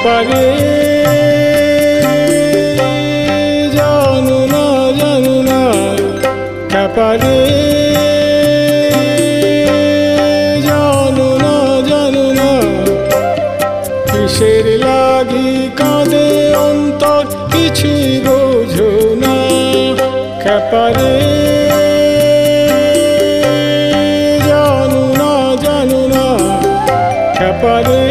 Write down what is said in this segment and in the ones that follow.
খ্যাপারে জানু না জানু না খ্যাপারে জানু না জানু না, কিসের লাগি কাঁদে অন্তর, কিছু বোঝো না খ্যাপারে জানু না জানু না খ্যাপারে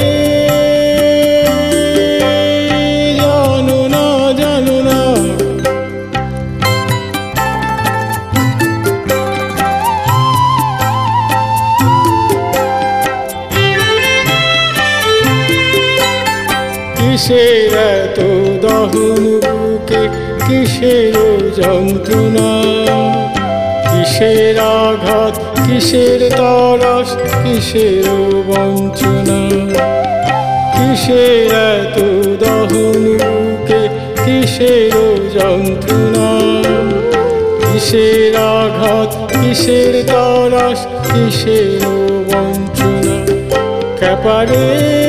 কিসের এত দহন বুকে, কিসের যন্ত্রণা? কিসের আঘাত, কিসের তরস, কিসের বঞ্চনা? কিসের এত দহন বুকে, কিসের যন্ত্রণা? কিসের আঘাত, কিসের তরস, কিসের বঞ্চনা? ক্যাপারে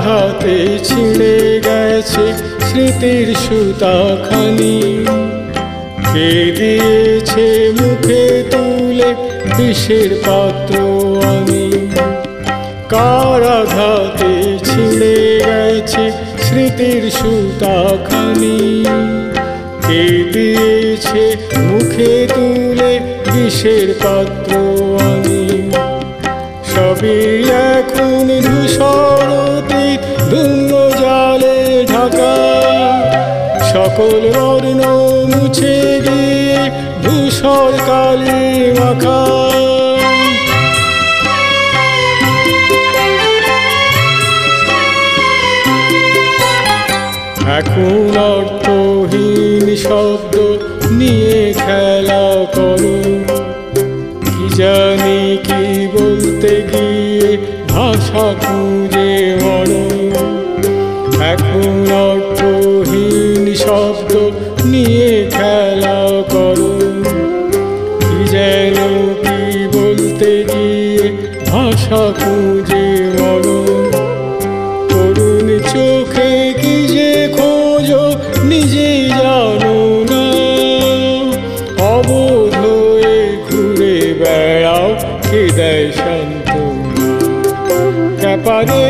কারাঘাতে ছিঁড়ে গেছে স্মৃতির সুতাখানি। কে দিয়েছে মুখে তুলে বিষের পাত্র আমি কারাঘাতে ছিঁড়ে গেছে স্মৃতির সুতাখানি? কে দিয়েছে মুখে তুলে বিষের পাত্র আমি সবই এখন ধূসরতি সকল বর্ণ মুছে গিয়ে ধূসর কালি মাখা। এখন অর্থহীন শব্দ নিয়ে খেলা করো। কি জানি কি বলতে গিয়ে ভাষা খুঁজে মরো। এখন করো কি যেন কি বলতে গিয়ে ভাষা খুঁজে মরো করুণ চোখে কি যে খোঁজো, নিজে জানো না। অবোধ হয়ে ঘুরে বেড়াও কে দেয় শান্ত ব্যাপারে